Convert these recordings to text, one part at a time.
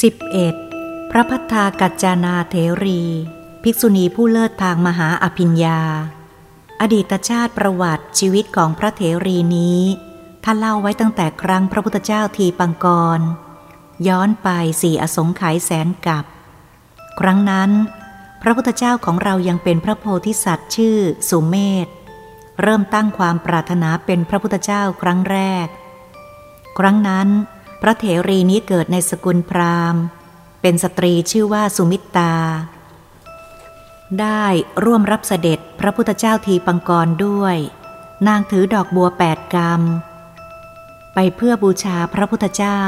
11. พระพัฒากัจจานาเถรี ภิกษุณีผู้เลิศทางมหาอภิญญา อดีตชาติประวัติชีวิตของพระเถรีนี้ ท่านเล่าไว้ตั้งแต่ครั้งพระพุทธเจ้าทีปังกร ย้อนไปสี่อสงไขยแสนกับ ครั้งนั้น พระพุทธเจ้าของเรายังเป็นพระโพธิสัตว์ชื่อสุเมธเริ่มตั้งความปรารถนาเป็นพระพุทธเจ้าครั้งแรก ครั้งนั้น พระเถรีนี้เกิดในสกุลพราหมณ์ เป็นสตรีชื่อว่าสุมิตา ได้ร่วมรับเสด็จพระพุทธเจ้าทีปังกรด้วย นางถือดอกบัวแปดกรรม ไปเพื่อบูชาพระพุทธเจ้า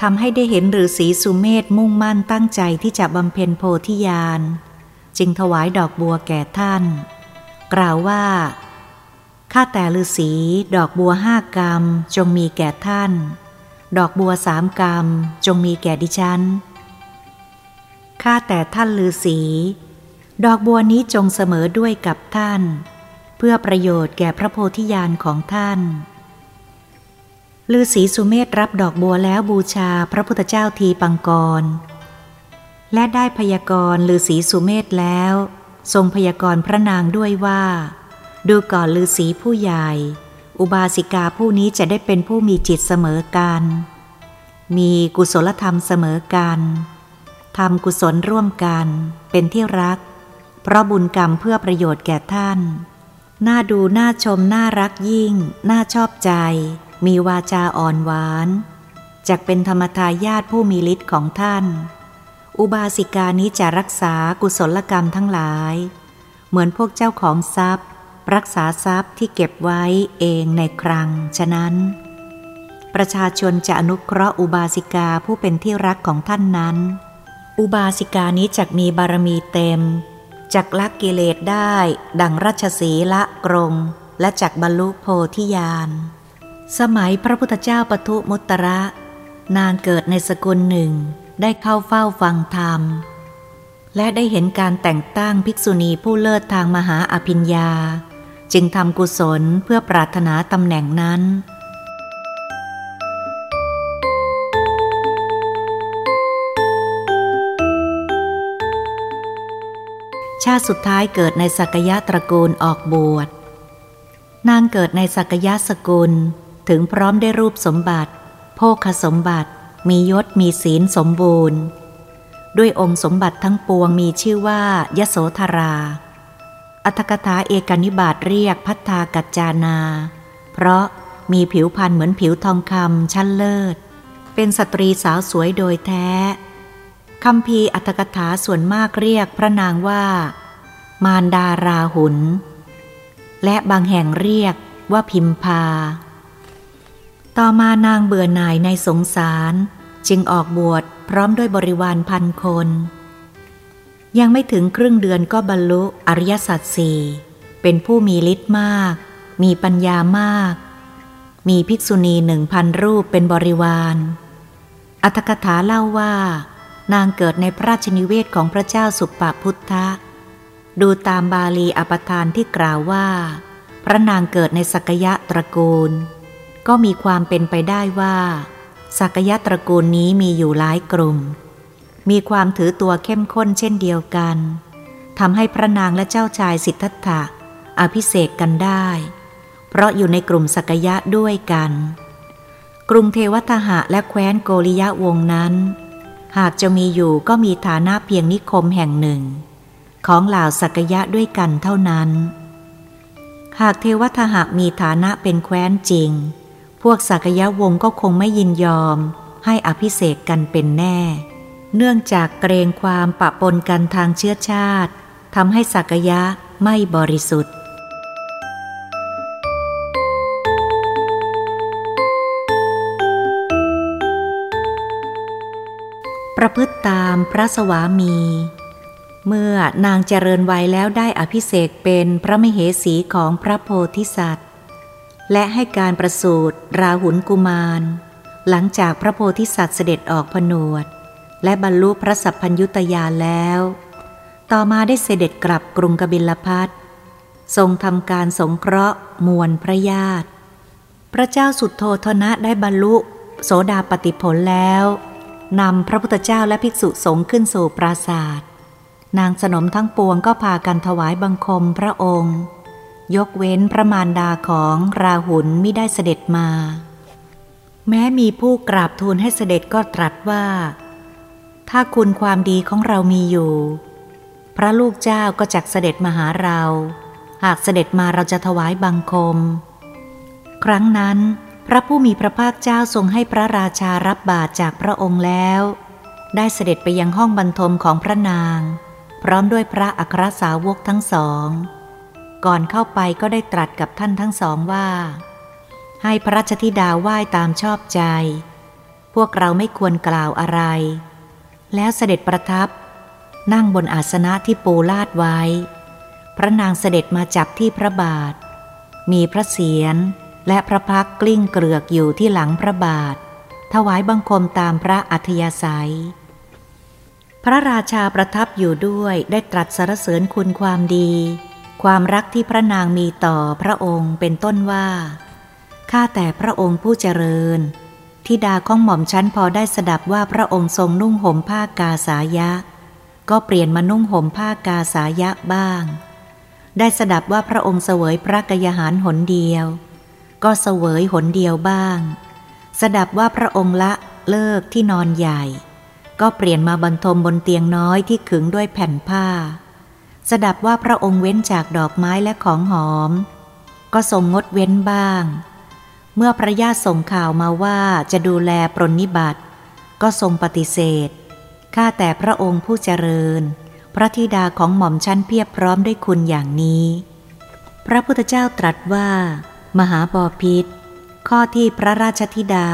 ทำให้ได้เห็นฤาษีสุเมธมุ่งมั่นตั้งใจที่จะบำเพ็ญโพธิญาณ จึงถวายดอกบัวแก่ท่าน กล่าวว่าข้าแต่ฤาษีดอกบัวห้ากรรมจงมีแก่ท่าน ดอกบัวสามกรรมจงมีแก่ดิฉัน ข้าแต่ท่านฤาษีดอกบัวนี้จงเสมอด้วยกับท่าน เพื่อประโยชน์แก่พระโพธิญาณของท่านฤาษีสุเมธรับดอกบัวแล้วบูชาพระพุทธเจ้าทีปังกร และได้พยากรณ์ฤาษีสุเมธแล้ว ทรงพยากรณ์พระนางด้วยว่า ดูก่อนฤาษีผู้ใหญ่ อุบาสิกาผู้นี้จะได้เป็นผู้มีจิตเสมอกัน มีกุศลธรรมเสมอกันทำกุศลร่วมกัน เป็นที่รัก เพราะบุญกรรมเพื่อประโยชน์แก่ท่าน น่าดูน่าชมน่ารักยิ่ง น่าชอบใจ มีวาจาอ่อนหวานจากเป็นธรรมทายาทผู้มีฤทธิ์ของท่าน อุบาสิกานี้จะรักษากุศลกรรมทั้งหลาย เหมือนพวกเจ้าของทรัพย์ รักษาทรัพย์ที่เก็บไว้เองในครัง ฉะนั้น ประชาชนจะอนุเคราะห์อุบาสิกาผู้เป็นที่รักของท่านนั้น อุบาสิกานี้จักมีบารมีเต็ม จักละกิเลสได้ ดังรัชสีละกรงและจักบรรลุโพธิญาณ สมัยพระพุทธเจ้าปทุมุตระ นางเกิดในสกุลหนึ่งได้เข้าเฝ้าฟังธรรม และได้เห็นการแต่งตั้งภิกษุณีผู้เลิศทางมหาอภิญญา จึงทำกุศลเพื่อปรารถนาตำแหน่งนั้น ชาติสุดท้ายเกิดในสักยะตระกูลออกบวช นางเกิดในสักยะสกุล ถึงพร้อมได้รูปสมบัติ โภคสมบัติ มียศมีศีลสมบูรณ์ ด้วยองค์สมบัติทั้งปวงมีชื่อว่ายโสธรา อัตถกถาเอกนิบาตเรียกพัฒากัจจานา เพราะมีผิวพรรณเหมือนผิวทองคำชั้นเลิศ เป็นสตรีสาวสวยโดยแท้คำพีอัตถกถาส่วนมากเรียกพระนางว่า มารดาราหุน และบางแห่งเรียกว่าพิมพา ต่อมานางเบื่อหน่ายในสงสาร จึงออกบวชพร้อมด้วยบริวารพันคน ยังไม่ถึงครึ่งเดือนก็บรรลุอริยสัจสี่เป็นผู้มีฤทธิ์มาก มีปัญญามาก มีภิกษุณีหนึ่งพันรูปเป็นบริวาร อัตถกถาเล่าว่า นางเกิดในพระราชนิเวศของพระเจ้าสุปปพุทธะ ดูตามบาลีอปทานที่กล่าวว่า พระนางเกิดในสักยะตระกูล ก็มีความเป็นไปได้ว่าสักยะตระกูลนี้มีอยู่หลายกลุ่ม มีความถือตัวเข้มข้นเช่นเดียวกันทำให้พระนางและเจ้าชายสิทธัตถะอภิเษกกันได้ เพราะอยู่ในกลุ่มสักยะด้วยกัน กรุงเทวทหะและแคว้นโกริยะวงนั้น หากจะมีอยู่ก็มีฐานะเพียงนิคมแห่งหนึ่ง ของเหล่าสักยะด้วยกันเท่านั้น หากเทวทหะมีฐานะเป็นแคว้นจริง พวกสักยะวงก็คงไม่ยินยอมให้อภิเษกกันเป็นแน่ เนื่องจากเกรงความปะปนกันทางเชื้อชาติทำให้สักยะไม่บริสุทธิ์ ประพฤติตามพระสวามี เมื่อนางเจริญวัยแล้วได้อภิเษกเป็นพระมเหสีของพระโพธิสัตว์ และให้การประสูติราหุลกุมาร หลังจากพระโพธิสัตว์เสด็จออกผนวด และบรรลุพระสัพพัญยุตยาแล้ว ต่อมาได้เสด็จกลับกรุงกบิลพัททรงทำการสงเคราะห์มวลพระญาติ พระเจ้าสุดโททนะได้บรรลุ โสดาปติผลแล้วนำพระพุทธเจ้าและภิกษุสงฆ์ขึ้นสู่ปราศาสตร์นางสนมทั้งปวงก็พากันถวายบังคมพระองค์ ยกเว้นพระมารดาของราหุลไม่ได้เสด็จมา แม้มีผู้กราบทูลให้เสด็จก็ตรัสว่า ถ้าคุณความดีของเรามีอยู่ พระลูกเจ้าก็จักเสด็จมาหาเรา หากเสด็จมาเราจะถวายบังคม ครั้งนั้น พระผู้มีพระภาคเจ้าทรงให้พระราชารับบาตรจากพระองค์แล้ว ได้เสด็จไปยังห้องบรรทมของพระนาง พร้อมด้วยพระอัครสาวกทั้งสอง ก่อนเข้าไปก็ได้ตรัสกับท่านทั้งสองว่า ให้พระราชธิดาไหว้ตามชอบใจ พวกเราไม่ควรกล่าวอะไร แล้วเสด็จประทับ นั่งบนอาสนะที่ปูลาดไว้ พระนางเสด็จมาจับที่พระบาท มีพระเศียรและพระพักกลิ้งเกลือกอยู่ที่หลังพระบาท ถวายบังคมตามพระอัธยาศัย พระราชาประทับอยู่ด้วยได้ตรัสสรรเสริญคุณความดี ความรักที่พระนางมีต่อพระองค์เป็นต้นว่า ข้าแต่พระองค์ผู้เจริญ ทิดาของหม่อมชั้นพอได้สดับว่าพระองค์ทรงนุ่งห่มผ้ากาสายะ ก็เปลี่ยนมานุ่งห่มผ้ากาสายะบ้าง ได้สดับว่าพระองค์เสวยพระกยาหารหนเดียว ก็เสวยหนเดียวบ้าง สดับว่าพระองค์ละเลิกที่นอนใหญ่ ก็เปลี่ยนมาบรรทมบนเตียงน้อยที่ขึงด้วยแผ่นผ้า สดับว่าพระองค์เว้นจากดอกไม้และของหอม ก็ทรงงดเว้นบ้าง เมื่อพระญาติส่งข่าวมาว่าจะดูแลปรนนิบัติ ก็ทรงปฏิเสธ ข้าแต่พระองค์ผู้เจริญ พระธิดาของหม่อมชั้นเพียบพร้อมด้วยคุณอย่างนี้ พระพุทธเจ้าตรัสว่า มหาบอพิษ ข้อที่พระราชธิดา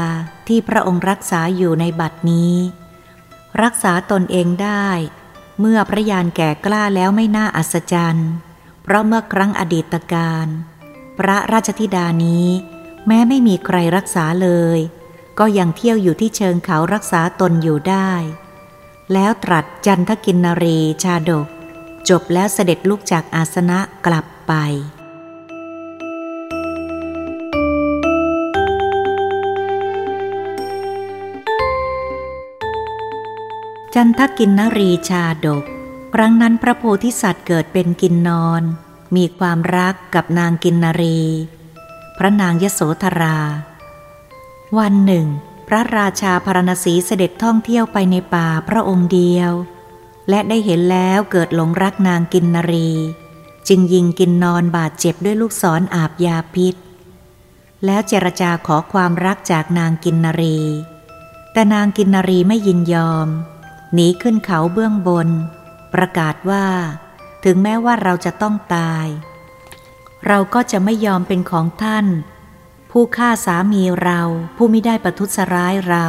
ที่พระองค์รักษาอยู่ในบัดนี้ รักษาตนเองได้ เมื่อพระยานแก่กล้าแล้วไม่น่าอัศจรรย์ เพราะเมื่อครั้งอดีตการ พระราชธิดานี้ แม้ไม่มีใครรักษาเลย ก็ยังเที่ยวอยู่ที่เชิงเขารักษาตนอยู่ได้ แล้วตรัสจันทกินนรีชาดก จบแล้วเสด็จลุกจากอาสนะกลับไปจันทกินนรีชาดก ครั้งนั้นพระโพธิสัตว์เกิดเป็นกินนอน มีความรักกับนางกินนรี พระนางยโสธรา วันหนึ่ง พระราชาพารณสีเสด็จท่องเที่ยวไปในป่าพระองค์เดียว และได้เห็นแล้วเกิดหลงรักนางกินนรี จึงยิงกินนอนบาดเจ็บด้วยลูกศรออาบยาพิษ แล้วเจรจาขอความรักจากนางกินนรี แต่นางกินนรีไม่ยินยอม หนีขึ้นเขาเบื้องบน ประกาศว่า ถึงแม้ว่าเราจะต้องตาย เราก็จะไม่ยอมเป็นของท่าน ผู้ฆ่าสามีเราผู้ไม่ได้ประทุษร้ายเรา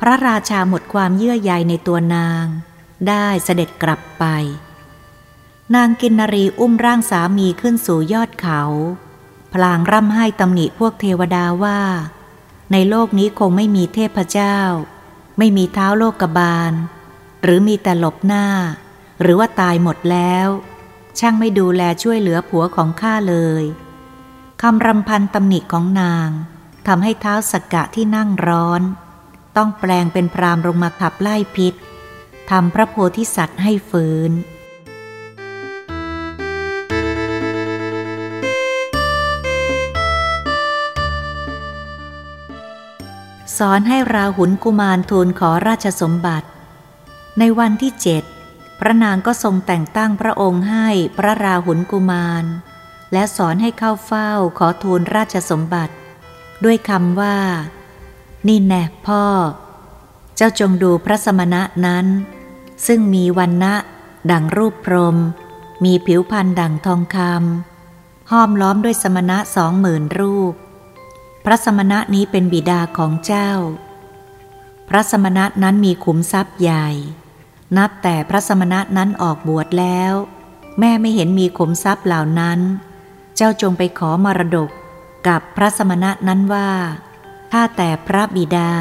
พระราชาหมดความเยื่อใยในตัวนาง ได้เสด็จกลับไป นางกินนรีอุ้มร่างสามีขึ้นสู่ยอดเขา พลางร่ำไห้ตำหนิพวกเทวดาว่า ในโลกนี้คงไม่มีเทพเจ้า ไม่มีเท้าโลกบาล หรือมีแต่หลบหน้า หรือว่าตายหมดแล้ว ช่างไม่ดูแลช่วยเหลือผัวของข้าเลยคำรำพันตำหนิของนางทำให้เท้าสกกะที่นั่งร้อน ต้องแปลงเป็นพรามลงมาขับไล่พิษทำพระโพธิสัตว์ให้ฝืนสอนให้ราหุลกุมารทูลขอราชสมบัติ ในวันที่เจ็ด ระนางก็ทรงแต่งตั้งพระองค์ให้พระราหุลกุมาร และสอนให้เข้าเฝ้าขอทูลราชสมบัติ ด้วยคำว่า นี่แน่พ่อ เจ้าจงดูพระสมณะนั้น ซึ่งมีวันนะดังรูปพรม มีผิวพรรณดังทองคำห้อมล้อมด้วยสมณะสองหมื่นรูป พระสมณะนี้เป็นบิดาของเจ้า พระสมณะนั้นมีขุมทรัพย์ใหญ่ นับแต่พระสมณะนั้นออกบวชแล้ว แม่ไม่เห็นมีขมทรัพย์เหล่านั้น เจ้าจงไปขอมรดกกับพระสมณะนั้นว่าถ้าแต่พระบิดา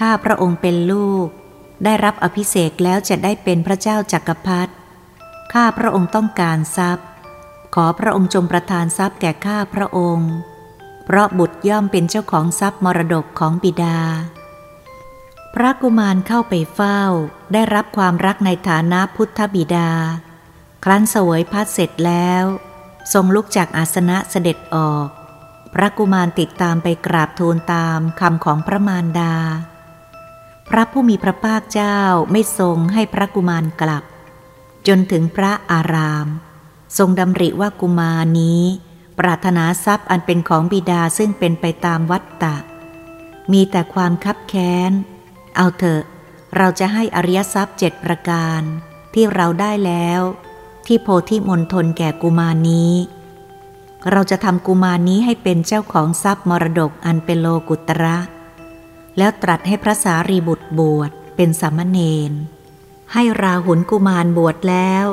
ข้าพระองค์เป็นลูก ได้รับอภิเษกแล้วจะได้เป็นพระเจ้าจักรพรรดิข้าพระองค์ต้องการทรัพย์ ขอพระองค์จงประทานทรัพย์แก่ข้าพระองค์ เพราะบุตรย่อมเป็นเจ้าของทรัพย์มรดกของบิดา พระกุมารเข้าไปเฝ้า ได้รับความรักในฐานะพุทธบิดา ครั้นเสวยพัดเสร็จแล้ว ทรงลุกจากอาสนะเสด็จออก พระกุมารติดตามไปกราบทูลตามคำของพระมารดา พระผู้มีพระภาคเจ้าไม่ทรงให้พระกุมารกลับ จนถึงพระอาราม ทรงดำริว่ากุมารนี้ ปรารถนาทรัพย์อันเป็นของบิดาซึ่งเป็นไปตามวัตตะ มีแต่ความคับแค้น เอาเถอะ เราจะให้อริยทรัพย์เจ็ดประการ ที่เราได้แล้ว ที่โพธิมณฑลแก่กุมารนี้ เราจะทำกุมารนี้ให้เป็นเจ้าของทรัพย์มรดกอันเป็นโลกุตระ แล้วตรัสให้พระสารีบุตรบวชเป็นสามเณรให้ราหุลกุมารบวชแล้ว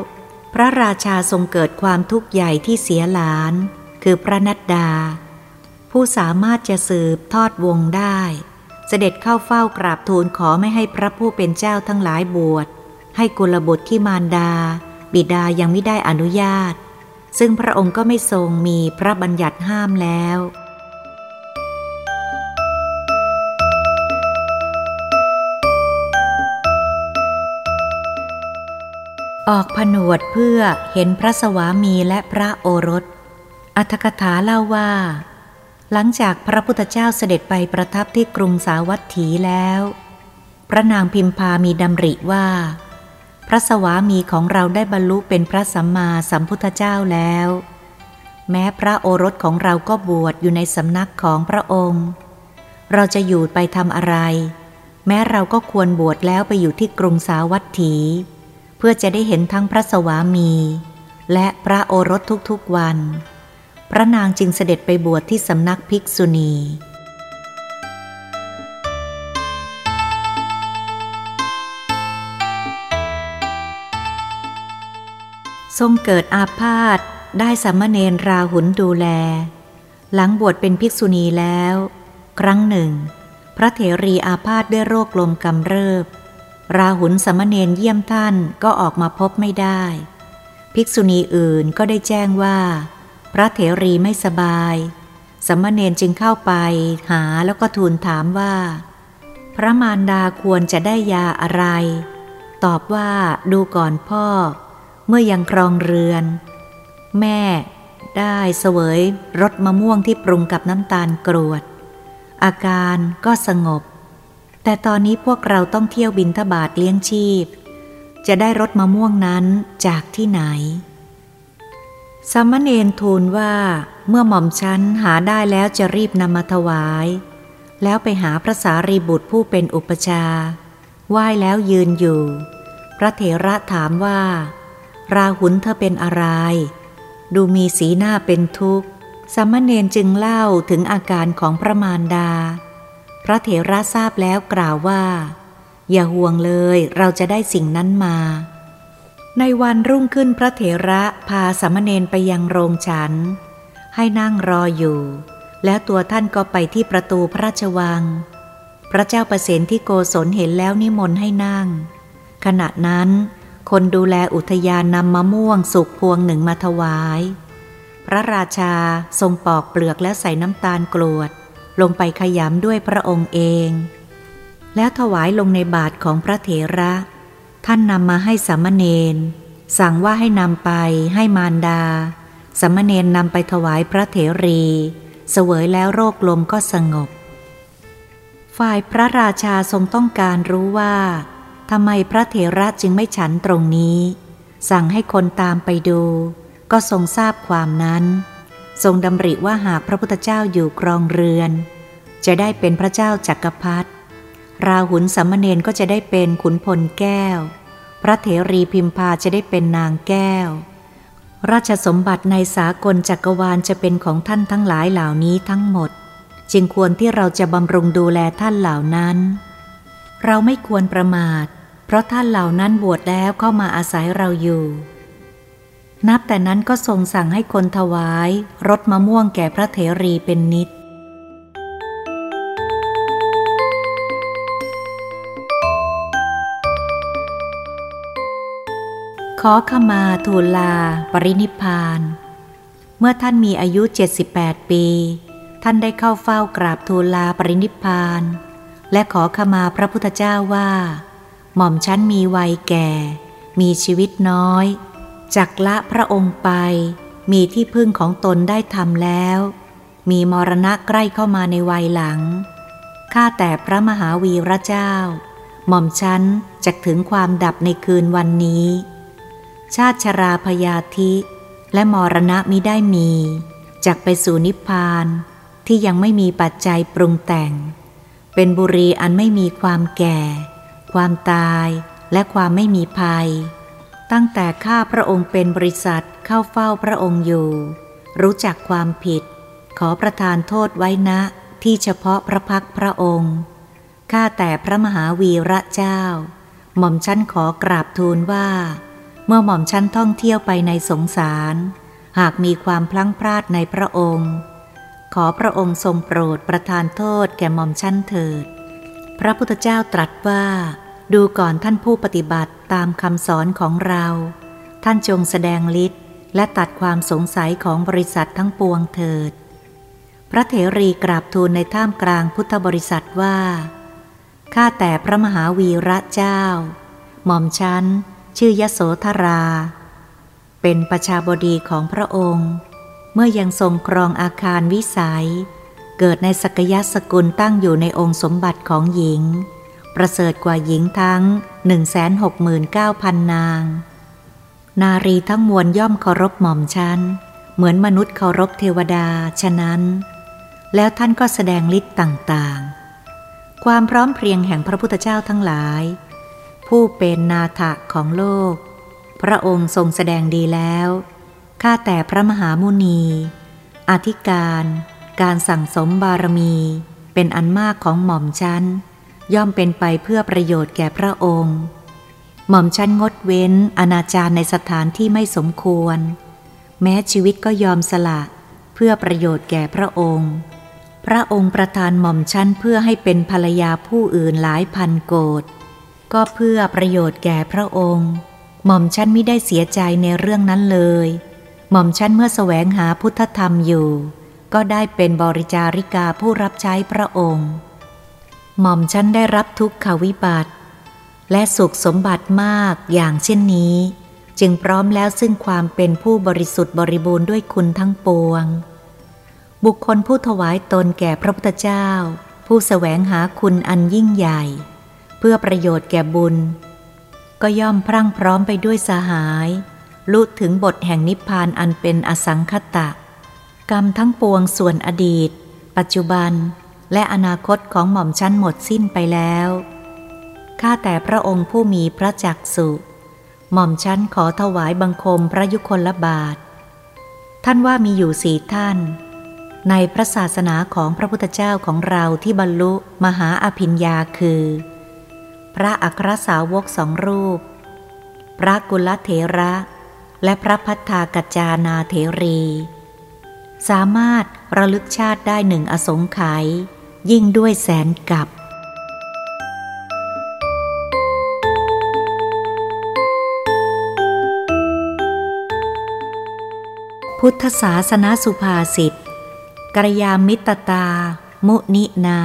พระราชาทรงเกิดความทุกข์ใหญ่ที่เสียหลาน คือพระนัดดา ผู้สามารถจะสืบทอดวงได้ เสด็จเข้าเฝ้ากราบทูลขอไม่ให้พระผู้เป็นเจ้าทั้งหลายบวช ให้กุลบุตรที่มารดา บิดายังไม่ได้อนุญาต ซึ่งพระองค์ก็ไม่ทรงมีพระบัญญัติห้ามแล้วออกผนวดเพื่อเห็นพระสวามีและพระโอรส อัธกถาเล่าว่า หลังจากพระพุทธเจ้าเสด็จไปประทับที่กรุงสาวัตถีแล้ว พระนางพิมพามีดำริว่า พระสวามีของเราได้บรรลุเป็นพระสัมมาสัมพุทธเจ้าแล้ว แม้พระโอรสของเราก็บวชอยู่ในสำนักของพระองค์ เราจะอยู่ไปทำอะไร แม้เราก็ควรบวชแล้วไปอยู่ที่กรุงสาวัตถี เพื่อจะได้เห็นทั้งพระสวามี และพระโอรสทุกๆวัน พระนางจึงเสด็จไปบวชที่สำนักภิกษุณี ทรงเกิดอาพาธได้สามเณรราหุลดูแล หลังบวชเป็นภิกษุณีแล้ว ครั้งหนึ่ง พระเถรีอาพาธด้วยโรคลมกำเริบ ราหุลสามเณรเยี่ยมท่านก็ออกมาพบไม่ได้ ภิกษุณีอื่นก็ได้แจ้งว่า พระเถรีไม่สบาย สมณเณรจึงเข้าไปหาแล้วก็ทูลถามว่า พระมารดาควรจะได้ยาอะไร ตอบว่าดูก่อนพ่อ เมื่อยังครองเรือน แม่ได้เสวยรสมะม่วงที่ปรุงกับน้ำตาลกรวด อาการก็สงบ แต่ตอนนี้พวกเราต้องเที่ยวบินทบาทเลี้ยงชีพ จะได้รสมะม่วงนั้นจากที่ไหน สามเณรทูลว่าเมื่อหม่อมฉันหาได้แล้วจะรีบนำมาถวาย แล้วไปหาพระสารีบุตรผู้เป็นอุปชาไหว้แล้วยืนอยู่ พระเถระถามว่า ราหุลเธอเป็นอะไร ดูมีสีหน้าเป็นทุกข์สามเณรจึงเล่าถึงอาการของพระมารดา พระเถระทราบแล้วกล่าวว่า อย่าห่วงเลยเราจะได้สิ่งนั้นมา ในวันรุ่งขึ้นพระเถระพาสามเณรไปยังโรงฉัน ให้นั่งรออยู่ แล้วตัวท่านก็ไปที่ประตูพระราชวัง พระเจ้าประสิทธิโกศลเห็นแล้วนิมนต์ให้นั่ง ขณะนั้น คนดูแลอุทยานนำมะม่วงสุกพวงหนึ่งมาถวาย พระราชาทรงปอกเปลือกและใส่น้ำตาลกรวด ลงไปขยำด้วยพระองค์เอง แล้วถวายลงในบาทของพระเถระ ท่านนำมาให้สามเณรสั่งว่าให้นำไปให้มารดาสามเณรนำไปถวายพระเถรี เสวยแล้วโรคลมก็สงบ ฝ่ายพระราชาทรงต้องการรู้ว่าทำไมพระเถระจึงไม่ฉันตรงนี้ สั่งให้คนตามไปดู ก็ทรงทราบความนั้น ทรงดำริว่าหากพระพุทธเจ้าอยู่ครองเรือน จะได้เป็นพระเจ้าจักรพรรดิ ราหุลสัมมเนนก็จะได้เป็นขุนพลแก้ว พระเถรีพิมพาจะได้เป็นนางแก้ว ราชสมบัติในสากลจักรวาลจะเป็นของท่านทั้งหลายเหล่านี้ทั้งหมด จึงควรที่เราจะบำรุงดูแลท่านเหล่านั้น เราไม่ควรประมาท เพราะท่านเหล่านั้นบวชแล้วเข้ามาอาศัยเราอยู่ นับแต่นั้นก็ทรงสั่งให้คนถวาย รถมะม่วงแก่พระเถรีเป็นนิด อขมาทูลลา ปรินิพาน เมื่อท่านมีอายุ 78 ปี ท่านได้เข้าเฝ้ากราบทูลลาปรินิพาน และขอขมาพระพุทธเจ้าว่า หม่อมชั้นมีวัยแก่ มีชีวิตน้อย จักละพระองค์ไป มีที่พึ่งของตนได้ทำแล้ว มีมรณะใกล้เข้ามาในวัยหลัง ข้าแต่พระมหาวีระเจ้า หม่อมชั้นจะถึงความดับในคืนวันนี้ ชาติชราพยาธิและมรณะมิได้มีจักไปสู่นิพพานที่ยังไม่มีปัจจัยปรุงแต่ง เป็นบุรีอันไม่มีความแก่ ความตายและความไม่มีภัย ตั้งแต่ข้าพระองค์เป็นบริษัทเข้าเฝ้าพระองค์อยู่ รู้จักความผิด ขอประทานโทษไว้ณที่เฉพาะพระพักพระองค์ ข้าแต่พระมหาวีระเจ้า หม่อมชั้นขอกราบทูลว่า เมื่อหม่อมชั้นท่องเที่ยวไปในสงสาร หากมีความพลั้งพลาดในพระองค์ ขอพระองค์ทรงโปรดประทานโทษแก่หม่อมชั้นเถิด พระพุทธเจ้าตรัสว่า ดูก่อนท่านผู้ปฏิบัติตามคำสอนของเรา ท่านจงแสดงฤทธิ์และตัดความสงสัยของบริษัททั้งปวงเถิด พระเถรีกราบทูลในท่ามกลางพุทธบริษัทว่าข้าแต่พระมหาวีระเจ้า หม่อมชั้น ชื่อยโสธรา เป็นประชาบดีของพระองค์ เมื่อยังทรงครองอาคารวิสัย เกิดในสกยสกุลตั้งอยู่ในองค์สมบัติของหญิง ประเสริฐกว่าหญิงทั้ง 169,000 นาง นารีทั้งมวลย่อมเคารพหม่อมชัน เหมือนมนุษย์เคารพเทวดา ฉะนั้น แล้วท่านก็แสดงฤทธิ์ต่างๆ ความพร้อมเพรียงแห่งพระพุทธเจ้าทั้งหลาย ผู้เป็นนาถะของโลก พระองค์ทรงแสดงดีแล้ว ข้าแต่พระมหามุนี อธิการ การสั่งสมบารมี เป็นอันมากของหม่อมชั้น ย่อมเป็นไปเพื่อประโยชน์แก่พระองค์ หม่อมชั้นงดเว้นอนาจารในสถานที่ไม่สมควร แม้ชีวิตก็ยอมสละเพื่อประโยชน์แก่พระองค์ พระองค์ประทานหม่อมชั้นเพื่อให้เป็นภรรยาผู้อื่นหลายพันโกด ก็เพื่อประโยชน์แก่พระองค์ หม่อมชั้นไม่ได้เสียใจในเรื่องนั้นเลย หม่อมชั้นเมื่อแสวงหาพุทธธรรมอยู่ ก็ได้เป็นบริจาริกาผู้รับใช้พระองค์ หม่อมชั้นได้รับทุกขวิบัติ และสุขสมบัติมากอย่างเช่นนี้ จึงพร้อมแล้วซึ่งความเป็นผู้บริสุทธิ์บริบูรณ์ด้วยคุณทั้งปวง บุคคลผู้ถวายตนแก่พระพุทธเจ้า ผู้แสวงหาคุณอันยิ่งใหญ่ พื่อประโยชน์แก่บุญ ก็ย่อมพรั่งพร้อมไปด้วยสหายลุถึงบทแห่งนิพพานอันเป็นอสังคตะ กรรมทั้งปวงส่วนอดีต ปัจจุบัน และอนาคตของหม่อมชั้นหมดสิ้นไปแล้วข้าแต่พระองค์ผู้มีพระจักสุหม่อมชั้นขอถวายบังคมพระยุคลบาท ท่านว่ามีอยู่สี่ท่าน ในพระศาสนาของพระพุทธเจ้าของเราที่บรรลุมหาอภิญญาคือ พระอัครสาวกสองรูป พระกุลเถระ และพระพัฒากัจจานาเทรี สามารถระลึกชาติได้หนึ่งอสงไขยยิ่งด้วยแสนกับพุทธศาสนาสุภาษิตกรยามิตตา มุนินา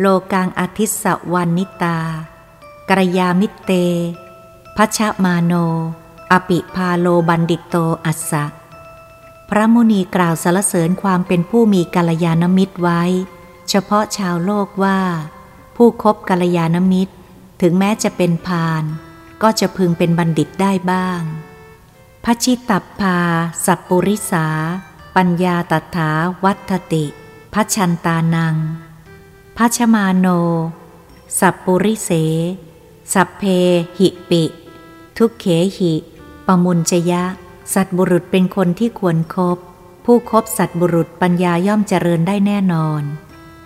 โลกังอธิสวันนิตา กรยามิเต พัชมาโน อปิพาโลบันดิตโตอัสสะ พระมุนีกล่าวสรรเสริญความเป็นผู้มีกัลยาณมิตรไว้ เฉพาะชาวโลกว่า ผู้คบกัลยาณมิตร ถึงแม้จะเป็นพาล ก็จะพึงเป็นบัณฑิตได้บ้างพระชิตับพา สัปปุริสา ปัญญาตถาวัตติพัชันตานังพัชมาโน สัปปุริเส สัพเพหิปิ ทุกเขหิปมุญชยะ สัตบุรุษเป็นคนที่ควรครบผู้คบสัตบุรุษปัญญาย่อมเจริญได้แน่นอน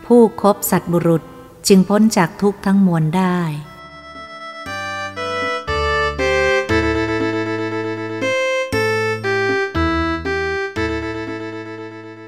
ผู้คบสัตบุรุษจึงพ้นจากทุกข์ทั้งมวลได้